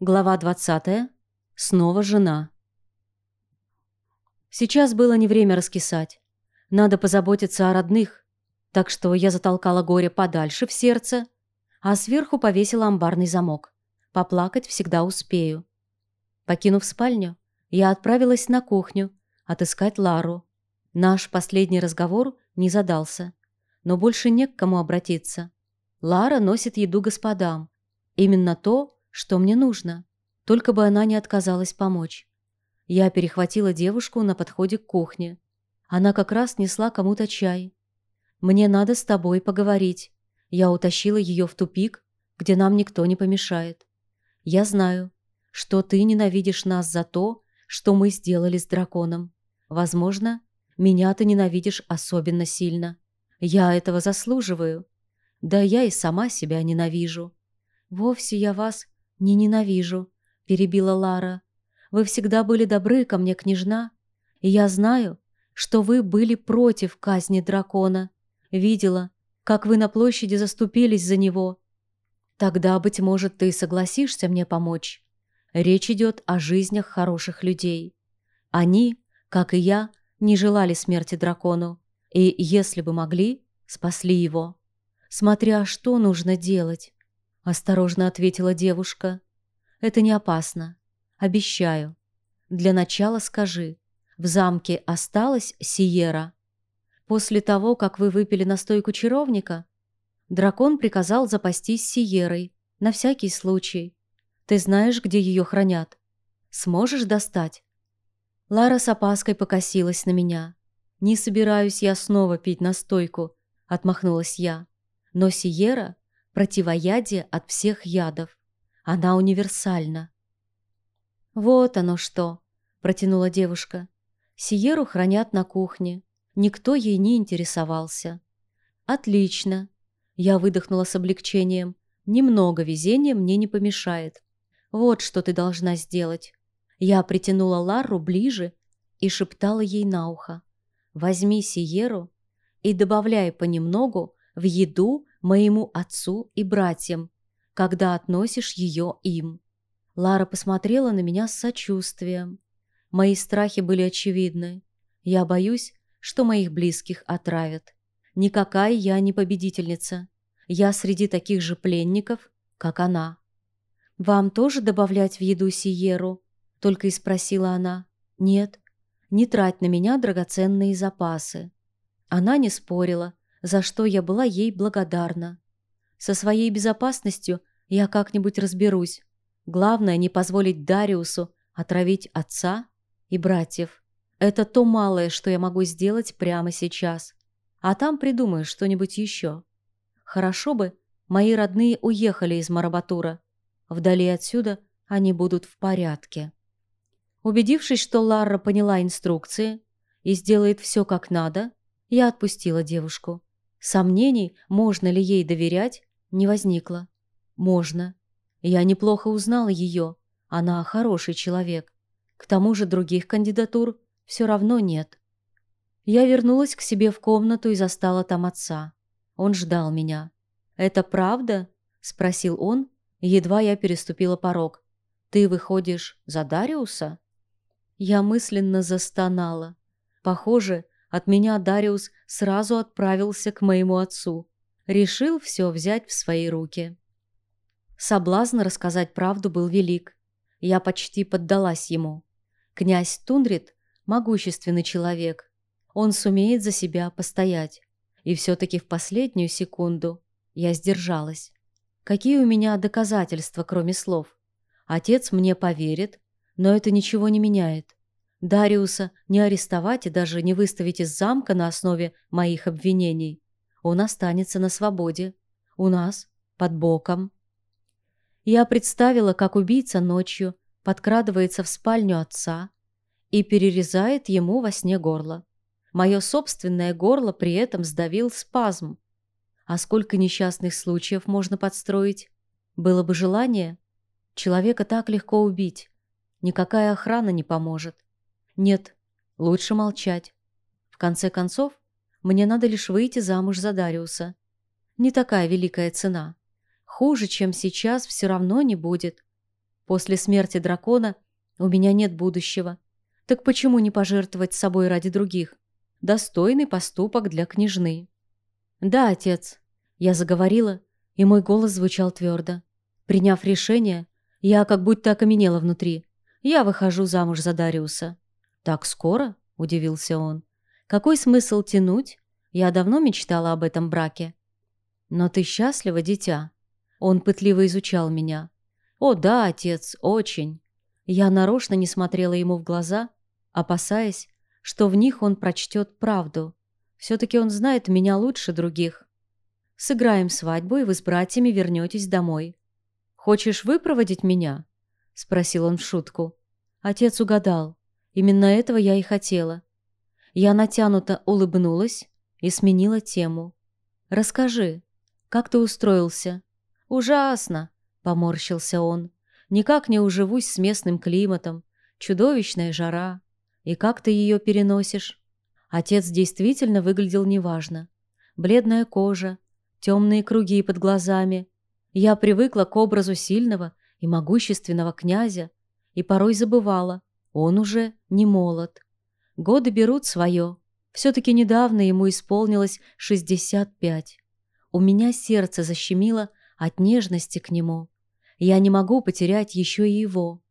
Глава 20. Снова жена. Сейчас было не время раскисать. Надо позаботиться о родных. Так что я затолкала горе подальше в сердце, а сверху повесила амбарный замок. Поплакать всегда успею. Покинув спальню, я отправилась на кухню отыскать Лару. Наш последний разговор не задался, но больше не к кому обратиться. Лара носит еду господам. Именно то, что мне нужно? Только бы она не отказалась помочь. Я перехватила девушку на подходе к кухне. Она как раз несла кому-то чай. «Мне надо с тобой поговорить». Я утащила ее в тупик, где нам никто не помешает. «Я знаю, что ты ненавидишь нас за то, что мы сделали с драконом. Возможно, меня ты ненавидишь особенно сильно. Я этого заслуживаю. Да я и сама себя ненавижу. Вовсе я вас «Не ненавижу», — перебила Лара. «Вы всегда были добры ко мне, княжна, и я знаю, что вы были против казни дракона. Видела, как вы на площади заступились за него. Тогда, быть может, ты согласишься мне помочь. Речь идет о жизнях хороших людей. Они, как и я, не желали смерти дракону, и, если бы могли, спасли его. Смотря что нужно делать. Осторожно ответила девушка. Это не опасно. Обещаю. Для начала скажи, в замке осталась Сиера? После того, как вы выпили настойку чаровника, дракон приказал запастись Сиерой, на всякий случай. Ты знаешь, где ее хранят? Сможешь достать? Лара с опаской покосилась на меня. «Не собираюсь я снова пить настойку», — отмахнулась я. «Но Сиера противоядие от всех ядов. Она универсальна. «Вот оно что!» – протянула девушка. «Сиеру хранят на кухне. Никто ей не интересовался». «Отлично!» Я выдохнула с облегчением. «Немного везения мне не помешает. Вот что ты должна сделать». Я притянула Ларру ближе и шептала ей на ухо. «Возьми Сиеру и добавляй понемногу в еду моему отцу и братьям, когда относишь ее им. Лара посмотрела на меня с сочувствием. Мои страхи были очевидны. Я боюсь, что моих близких отравят. Никакая я не победительница. Я среди таких же пленников, как она. «Вам тоже добавлять в еду Сиеру?» — только и спросила она. «Нет, не трать на меня драгоценные запасы». Она не спорила, за что я была ей благодарна. Со своей безопасностью я как-нибудь разберусь. Главное не позволить Дариусу отравить отца и братьев. Это то малое, что я могу сделать прямо сейчас. А там придумаю что-нибудь еще. Хорошо бы мои родные уехали из Марабатура. Вдали отсюда они будут в порядке. Убедившись, что Ларра поняла инструкции и сделает все как надо, я отпустила девушку. Сомнений, можно ли ей доверять, не возникло. Можно. Я неплохо узнала ее. Она хороший человек. К тому же других кандидатур все равно нет. Я вернулась к себе в комнату и застала там отца. Он ждал меня. «Это правда?» – спросил он, едва я переступила порог. «Ты выходишь за Дариуса?» Я мысленно застонала. Похоже, от меня Дариус сразу отправился к моему отцу. Решил все взять в свои руки. Соблазн рассказать правду был велик. Я почти поддалась ему. Князь Тундрит – могущественный человек. Он сумеет за себя постоять. И все-таки в последнюю секунду я сдержалась. Какие у меня доказательства, кроме слов? Отец мне поверит, но это ничего не меняет. Дариуса не арестовать и даже не выставить из замка на основе моих обвинений. Он останется на свободе. У нас, под боком. Я представила, как убийца ночью подкрадывается в спальню отца и перерезает ему во сне горло. Мое собственное горло при этом сдавил спазм. А сколько несчастных случаев можно подстроить? Было бы желание. Человека так легко убить. Никакая охрана не поможет. Нет, лучше молчать. В конце концов, мне надо лишь выйти замуж за Дариуса. Не такая великая цена. Хуже, чем сейчас, все равно не будет. После смерти дракона у меня нет будущего. Так почему не пожертвовать собой ради других? Достойный поступок для княжны. Да, отец, я заговорила, и мой голос звучал твердо. Приняв решение, я как будто окаменела внутри. Я выхожу замуж за Дариуса. Так скоро? Удивился он. Какой смысл тянуть? Я давно мечтала об этом браке. Но ты счастлива, дитя? Он пытливо изучал меня. О да, отец, очень. Я нарочно не смотрела ему в глаза, опасаясь, что в них он прочтет правду. Все-таки он знает меня лучше других. Сыграем свадьбу, и вы с братьями вернетесь домой. Хочешь выпроводить меня? Спросил он в шутку. Отец угадал. Именно этого я и хотела. Я натянуто улыбнулась и сменила тему. «Расскажи, как ты устроился?» «Ужасно!» — поморщился он. «Никак не уживусь с местным климатом. Чудовищная жара. И как ты ее переносишь?» Отец действительно выглядел неважно. Бледная кожа, темные круги под глазами. Я привыкла к образу сильного и могущественного князя и порой забывала, он уже не молод. Годы берут свое. Все-таки недавно ему исполнилось 65. У меня сердце защемило от нежности к нему. Я не могу потерять еще и его.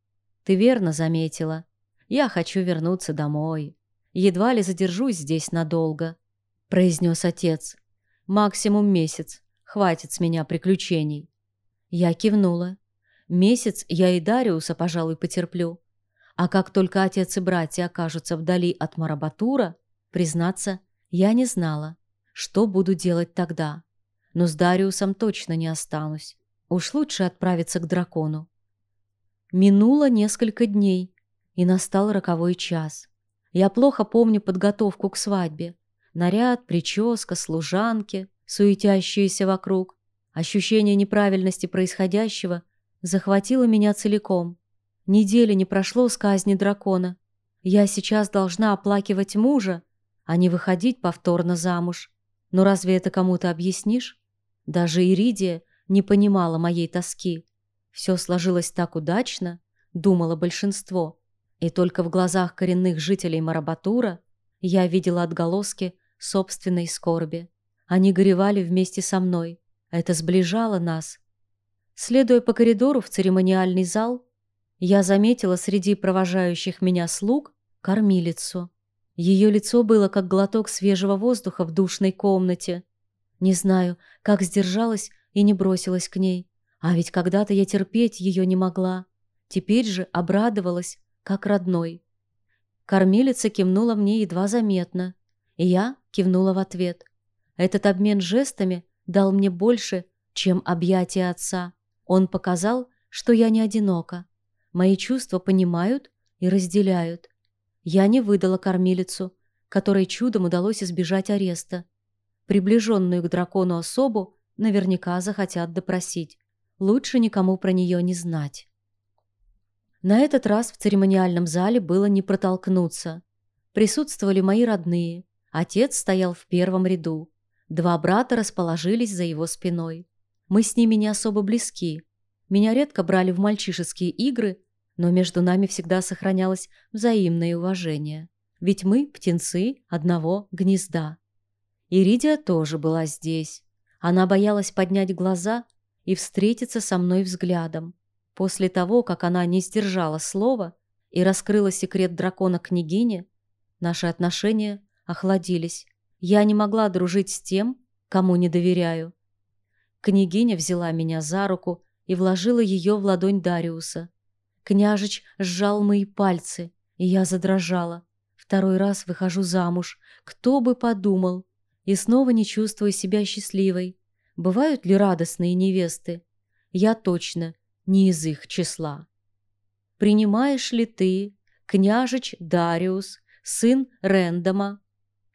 Ты верно заметила. Я хочу вернуться домой. Едва ли задержусь здесь надолго, — произнес отец. Максимум месяц. Хватит с меня приключений. Я кивнула. Месяц я и Дариуса, пожалуй, потерплю. А как только отец и братья окажутся вдали от Марабатура, признаться, я не знала, что буду делать тогда. Но с Дариусом точно не останусь. Уж лучше отправиться к дракону. Минуло несколько дней, и настал роковой час. Я плохо помню подготовку к свадьбе. Наряд, прическа, служанки, суетящиеся вокруг. Ощущение неправильности происходящего захватило меня целиком. Недели не прошло с казни дракона. Я сейчас должна оплакивать мужа, а не выходить повторно замуж. Но разве это кому-то объяснишь? Даже Иридия не понимала моей тоски. Все сложилось так удачно, думало большинство. И только в глазах коренных жителей Марабатура я видела отголоски собственной скорби. Они горевали вместе со мной. Это сближало нас. Следуя по коридору в церемониальный зал, я заметила среди провожающих меня слуг кормилицу. Ее лицо было как глоток свежего воздуха в душной комнате. Не знаю, как сдержалась и не бросилась к ней. А ведь когда-то я терпеть ее не могла. Теперь же обрадовалась, как родной. Кормилица кивнула мне едва заметно, и я кивнула в ответ. Этот обмен жестами дал мне больше, чем объятия отца. Он показал, что я не одинока. Мои чувства понимают и разделяют. Я не выдала кормилицу, которой чудом удалось избежать ареста. Приближенную к дракону особу наверняка захотят допросить. Лучше никому про нее не знать. На этот раз в церемониальном зале было не протолкнуться. Присутствовали мои родные. Отец стоял в первом ряду. Два брата расположились за его спиной. Мы с ними не особо близки. Меня редко брали в мальчишеские игры, но между нами всегда сохранялось взаимное уважение. Ведь мы – птенцы одного гнезда. Иридия тоже была здесь. Она боялась поднять глаза и встретиться со мной взглядом. После того, как она не сдержала слова и раскрыла секрет дракона княгине, наши отношения охладились. Я не могла дружить с тем, кому не доверяю. Княгиня взяла меня за руку и вложила ее в ладонь Дариуса. Княжич сжал мои пальцы, и я задрожала. Второй раз выхожу замуж. Кто бы подумал? И снова не чувствую себя счастливой. Бывают ли радостные невесты? Я точно не из их числа. Принимаешь ли ты, княжич Дариус, сын Рэндома,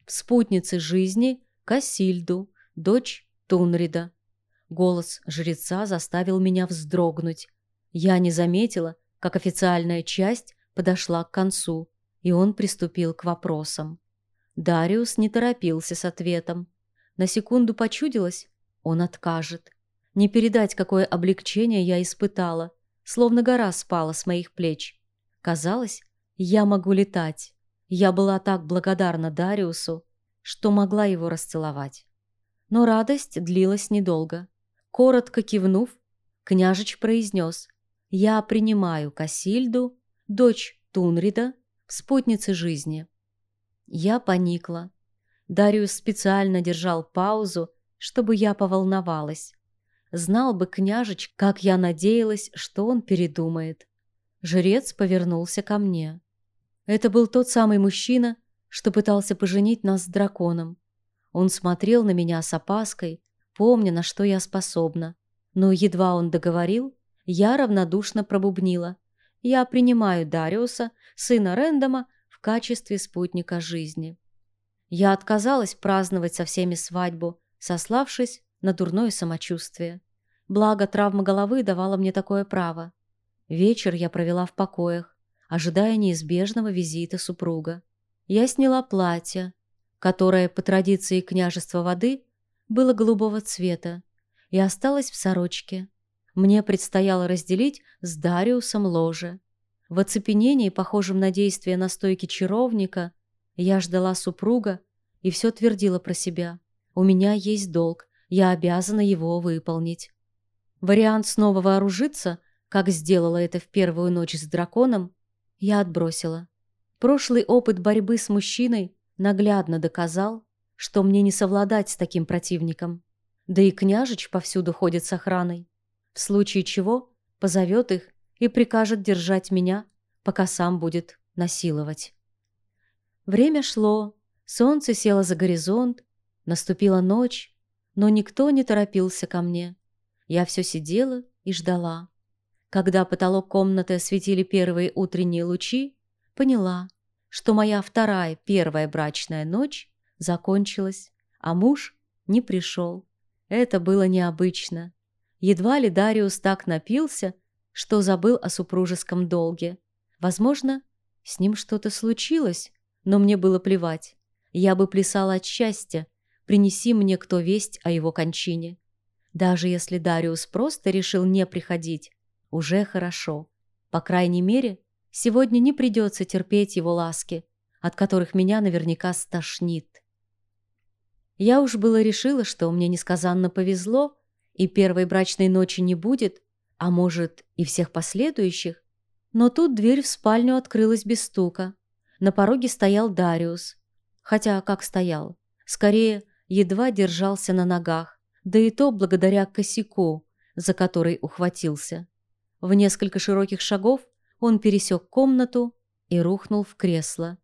спутницы жизни Касильду, дочь Тунрида? Голос жреца заставил меня вздрогнуть. Я не заметила, как официальная часть подошла к концу, и он приступил к вопросам. Дариус не торопился с ответом. На секунду почудилось, он откажет. Не передать, какое облегчение я испытала. словно гора спала с моих плеч. Казалось, я могу летать. Я была так благодарна Дариусу, что могла его расцеловать. Но радость длилась недолго. Коротко кивнув, княжич произнес «Я принимаю Касильду, дочь Тунрида, спутницы жизни». Я поникла. Дариус специально держал паузу, чтобы я поволновалась. Знал бы княжич, как я надеялась, что он передумает. Жрец повернулся ко мне. Это был тот самый мужчина, что пытался поженить нас с драконом. Он смотрел на меня с опаской, помня, на что я способна. Но едва он договорил, я равнодушно пробубнила. Я принимаю Дариуса, сына Рэндома, в качестве спутника жизни. Я отказалась праздновать со всеми свадьбу, сославшись на дурное самочувствие. Благо, травма головы давала мне такое право. Вечер я провела в покоях, ожидая неизбежного визита супруга. Я сняла платье, которое, по традиции княжества воды, было голубого цвета, и осталась в сорочке. Мне предстояло разделить с Дариусом ложе. В оцепенении, похожем на действие настойки чаровника, я ждала супруга и все твердила про себя. У меня есть долг, я обязана его выполнить. Вариант снова вооружиться, как сделала это в первую ночь с драконом, я отбросила. Прошлый опыт борьбы с мужчиной наглядно доказал, что мне не совладать с таким противником. Да и княжич повсюду ходит с охраной. В случае чего позовет их и прикажет держать меня, пока сам будет насиловать. Время шло, солнце село за горизонт, Наступила ночь, но никто не торопился ко мне. Я все сидела и ждала. Когда потолок комнаты осветили первые утренние лучи, поняла, что моя вторая первая брачная ночь закончилась, а муж не пришел. Это было необычно. Едва ли Дариус так напился, что забыл о супружеском долге. Возможно, с ним что-то случилось, но мне было плевать. Я бы плясала от счастья, принеси мне кто весть о его кончине. Даже если Дариус просто решил не приходить, уже хорошо. По крайней мере, сегодня не придется терпеть его ласки, от которых меня наверняка стошнит. Я уж было решила, что мне несказанно повезло, и первой брачной ночи не будет, а может и всех последующих. Но тут дверь в спальню открылась без стука. На пороге стоял Дариус. Хотя как стоял? Скорее, едва держался на ногах, да и то благодаря косяку, за который ухватился. В несколько широких шагов он пересек комнату и рухнул в кресло.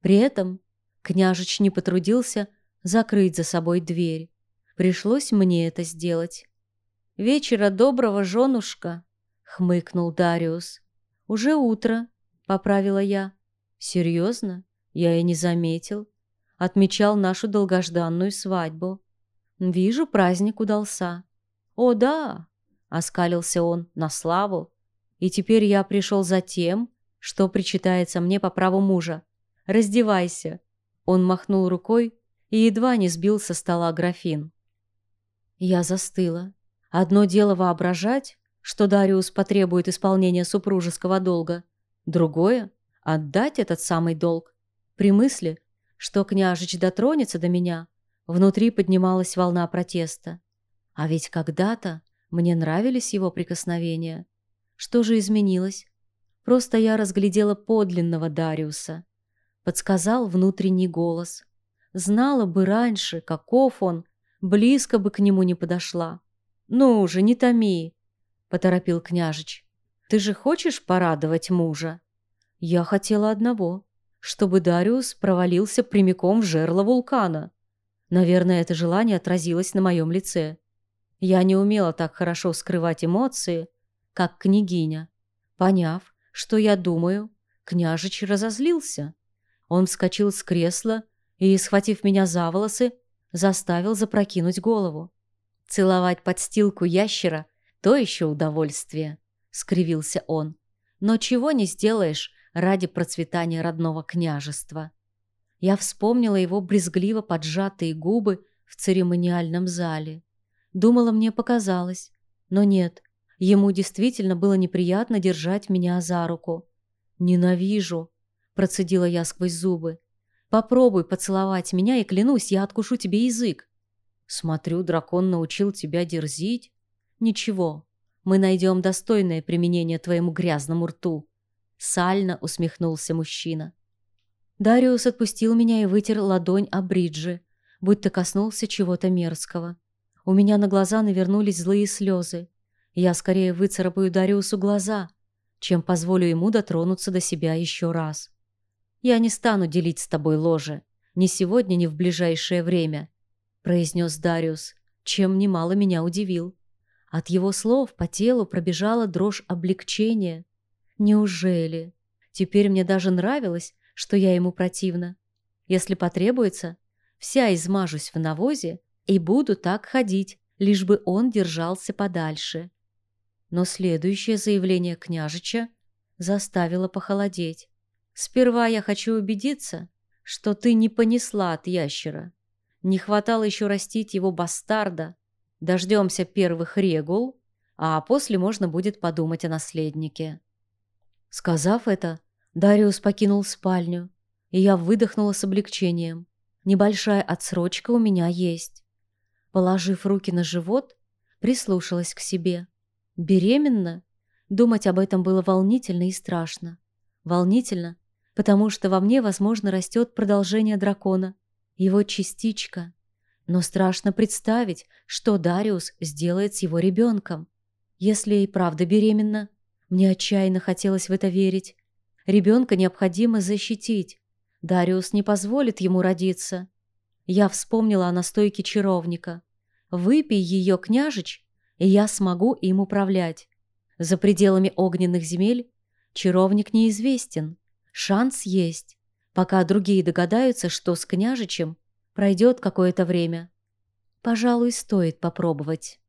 При этом княжич не потрудился закрыть за собой дверь. Пришлось мне это сделать. «Вечера доброго, женушка!» — хмыкнул Дариус. «Уже утро», — поправила я. «Серьезно? Я и не заметил отмечал нашу долгожданную свадьбу. Вижу, праздник удался. О, да, оскалился он на славу. И теперь я пришел за тем, что причитается мне по праву мужа. Раздевайся. Он махнул рукой и едва не сбил со стола графин. Я застыла. Одно дело воображать, что Дариус потребует исполнения супружеского долга. Другое — отдать этот самый долг. При мысли, что княжич дотронется до меня, внутри поднималась волна протеста. А ведь когда-то мне нравились его прикосновения. Что же изменилось? Просто я разглядела подлинного Дариуса. Подсказал внутренний голос. Знала бы раньше, каков он, близко бы к нему не подошла. «Ну уже не томи!» — поторопил княжич. «Ты же хочешь порадовать мужа?» Я хотела одного чтобы Дариус провалился прямиком в жерло вулкана. Наверное, это желание отразилось на моем лице. Я не умела так хорошо скрывать эмоции, как княгиня. Поняв, что я думаю, княжич разозлился. Он вскочил с кресла и, схватив меня за волосы, заставил запрокинуть голову. Целовать подстилку ящера — то еще удовольствие, — скривился он. Но чего не сделаешь ради процветания родного княжества. Я вспомнила его брезгливо поджатые губы в церемониальном зале. Думала, мне показалось. Но нет, Ему действительно было неприятно держать меня за руку. «Ненавижу», – процедила я сквозь зубы. «Попробуй поцеловать меня, и клянусь, я откушу тебе язык». «Смотрю, дракон научил тебя дерзить». «Ничего, мы найдем достойное применение твоему грязному рту», – сально усмехнулся мужчина. Дариус отпустил меня и вытер ладонь о бриджи, будто коснулся чего-то мерзкого. У меня на глаза навернулись злые слезы. Я скорее выцарапаю Дариусу глаза, чем позволю ему дотронуться до себя еще раз. «Я не стану делить с тобой ложе. Ни сегодня, ни в ближайшее время», — произнес Дариус, чем немало меня удивил. От его слов по телу пробежала дрожь облегчения. Неужели? Теперь мне даже нравилось, что я ему противна. Если потребуется, вся измажусь в навозе и буду так ходить, лишь бы он держался подальше. Но следующее заявление княжича заставило похолодеть. «Сперва я хочу убедиться, что ты не понесла от ящера. Не хватало еще растить его бастарда. Дождемся первых регул, а после можно будет подумать о наследнике». Сказав это, Дариус покинул спальню, и я выдохнула с облегчением. Небольшая отсрочка у меня есть. Положив руки на живот, прислушалась к себе. Беременна? Думать об этом было волнительно и страшно. Волнительно, потому что во мне, возможно, растет продолжение дракона, его частичка. Но страшно представить, что Дариус сделает с его ребенком. Если и правда беременна, мне отчаянно хотелось в это верить. Ребенка необходимо защитить. Дариус не позволит ему родиться. Я вспомнила о настойке чаровника. Выпей ее, княжич, и я смогу им управлять. За пределами огненных земель чаровник неизвестен. Шанс есть. Пока другие догадаются, что с княжичем, пройдет какое-то время. Пожалуй, стоит попробовать.